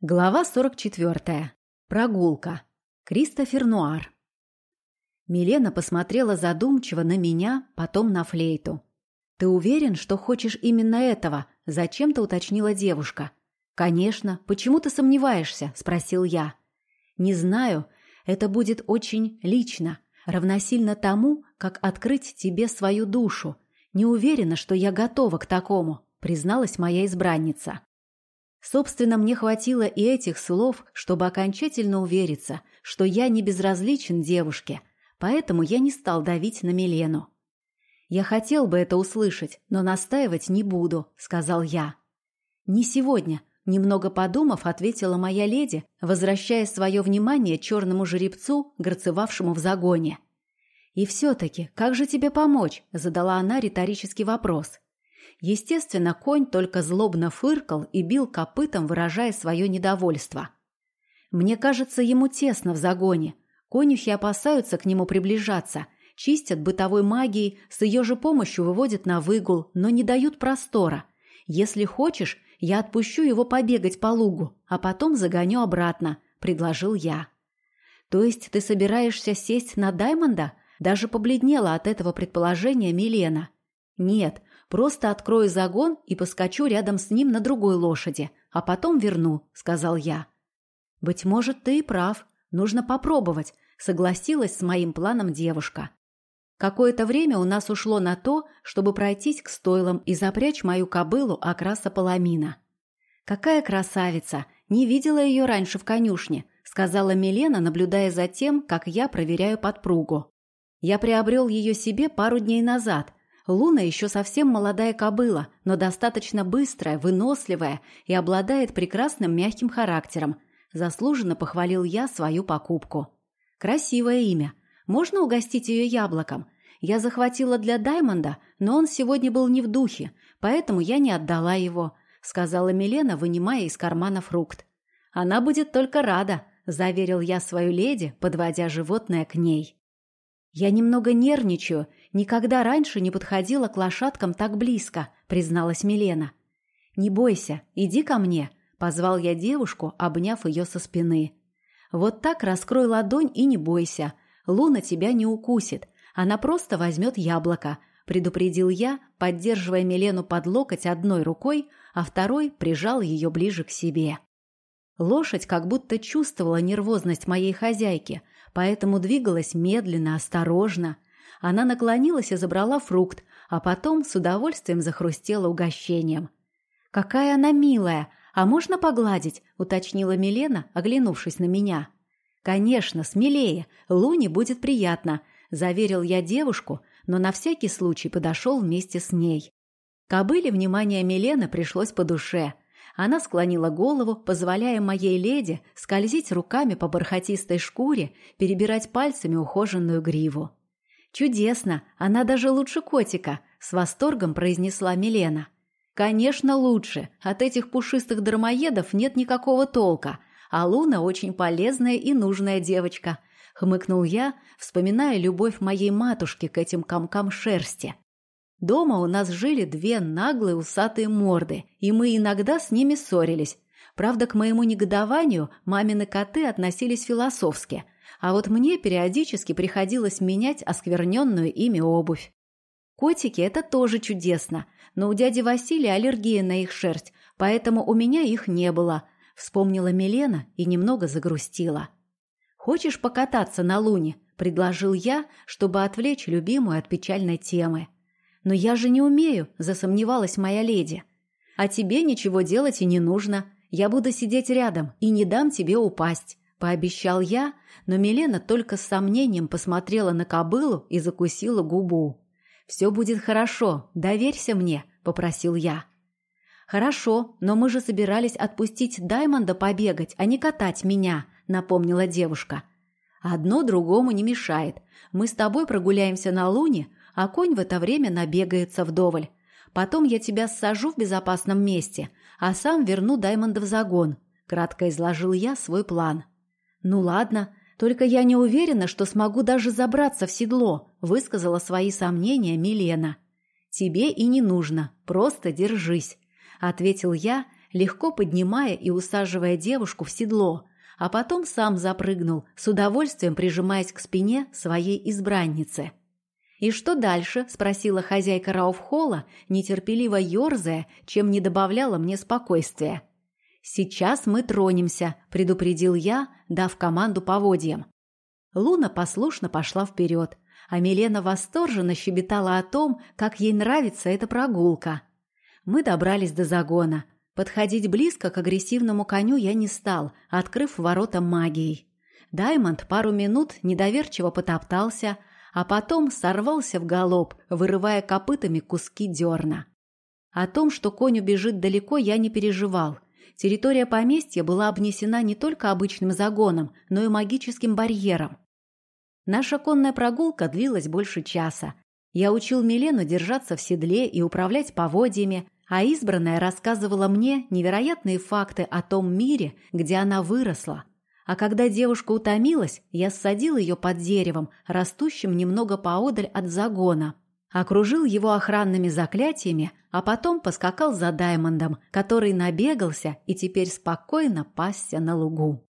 Глава 44. Прогулка. Кристофер Нуар. Милена посмотрела задумчиво на меня, потом на флейту. «Ты уверен, что хочешь именно этого?» – зачем-то уточнила девушка. «Конечно. Почему ты сомневаешься?» – спросил я. «Не знаю. Это будет очень лично, равносильно тому, как открыть тебе свою душу. Не уверена, что я готова к такому», – призналась моя избранница. Собственно, мне хватило и этих слов, чтобы окончательно увериться, что я не безразличен девушке, поэтому я не стал давить на Милену. «Я хотел бы это услышать, но настаивать не буду», — сказал я. «Не сегодня», — немного подумав, ответила моя леди, возвращая свое внимание черному жеребцу, горцевавшему в загоне. «И все-таки, как же тебе помочь?» — задала она риторический вопрос. Естественно, конь только злобно фыркал и бил копытом, выражая свое недовольство. Мне кажется, ему тесно в загоне. Конюхи опасаются к нему приближаться, чистят бытовой магией, с ее же помощью выводят на выгул, но не дают простора. Если хочешь, я отпущу его побегать по лугу, а потом загоню обратно, предложил я. То есть ты собираешься сесть на Даймонда? Даже побледнела от этого предположения Милена. Нет, Просто открою загон и поскочу рядом с ним на другой лошади, а потом верну», — сказал я. «Быть может, ты и прав. Нужно попробовать», — согласилась с моим планом девушка. Какое-то время у нас ушло на то, чтобы пройтись к стойлам и запрячь мою кобылу окраса поломина. «Какая красавица! Не видела ее раньше в конюшне», — сказала Милена, наблюдая за тем, как я проверяю подпругу. «Я приобрел ее себе пару дней назад, Луна еще совсем молодая кобыла, но достаточно быстрая, выносливая и обладает прекрасным мягким характером. Заслуженно похвалил я свою покупку. Красивое имя. Можно угостить ее яблоком? Я захватила для Даймонда, но он сегодня был не в духе, поэтому я не отдала его, сказала Милена, вынимая из кармана фрукт. Она будет только рада, заверил я свою леди, подводя животное к ней. Я немного нервничаю Никогда раньше не подходила к лошадкам так близко, призналась Милена. Не бойся, иди ко мне, позвал я девушку, обняв ее со спины. Вот так раскрой ладонь и не бойся. Луна тебя не укусит, она просто возьмет яблоко, предупредил я, поддерживая Милену под локоть одной рукой, а второй прижал ее ближе к себе. Лошадь как будто чувствовала нервозность моей хозяйки, поэтому двигалась медленно, осторожно. Она наклонилась и забрала фрукт, а потом с удовольствием захрустела угощением. «Какая она милая! А можно погладить?» – уточнила Милена, оглянувшись на меня. «Конечно, смелее. Луне будет приятно», – заверил я девушку, но на всякий случай подошел вместе с ней. Кобыле внимание Милены пришлось по душе. Она склонила голову, позволяя моей леди скользить руками по бархатистой шкуре, перебирать пальцами ухоженную гриву. «Чудесно! Она даже лучше котика!» — с восторгом произнесла Милена. «Конечно, лучше. От этих пушистых дармоедов нет никакого толка. А Луна очень полезная и нужная девочка», — хмыкнул я, вспоминая любовь моей матушки к этим комкам шерсти. Дома у нас жили две наглые усатые морды, и мы иногда с ними ссорились. Правда, к моему негодованию мамины коты относились философски — а вот мне периодически приходилось менять оскверненную ими обувь. Котики – это тоже чудесно, но у дяди Василия аллергия на их шерсть, поэтому у меня их не было, вспомнила Милена и немного загрустила. «Хочешь покататься на луне?» – предложил я, чтобы отвлечь любимую от печальной темы. «Но я же не умею», – засомневалась моя леди. «А тебе ничего делать и не нужно. Я буду сидеть рядом и не дам тебе упасть», – пообещал я, но Милена только с сомнением посмотрела на кобылу и закусила губу. «Все будет хорошо, доверься мне», — попросил я. «Хорошо, но мы же собирались отпустить Даймонда побегать, а не катать меня», — напомнила девушка. «Одно другому не мешает. Мы с тобой прогуляемся на луне, а конь в это время набегается вдоволь. Потом я тебя сажу в безопасном месте, а сам верну Даймонда в загон», — кратко изложил я свой план. «Ну ладно, только я не уверена, что смогу даже забраться в седло, высказала свои сомнения Милена. Тебе и не нужно, просто держись, ответил я, легко поднимая и усаживая девушку в седло, а потом сам запрыгнул, с удовольствием прижимаясь к спине своей избранницы. «И что дальше?» – спросила хозяйка Рауфхола, нетерпеливо ерзая, чем не добавляла мне спокойствия. «Сейчас мы тронемся», – предупредил я, дав команду поводьям. Луна послушно пошла вперед, а Милена восторженно щебетала о том, как ей нравится эта прогулка. Мы добрались до загона. Подходить близко к агрессивному коню я не стал, открыв ворота магией. Даймонд пару минут недоверчиво потоптался, а потом сорвался в галоп, вырывая копытами куски дерна. О том, что конь убежит далеко, я не переживал. Территория поместья была обнесена не только обычным загоном, но и магическим барьером. Наша конная прогулка длилась больше часа. Я учил Милену держаться в седле и управлять поводьями, а избранная рассказывала мне невероятные факты о том мире, где она выросла. А когда девушка утомилась, я ссадил ее под деревом, растущим немного поодаль от загона, окружил его охранными заклятиями, а потом поскакал за Даймондом, который набегался и теперь спокойно пасся на лугу.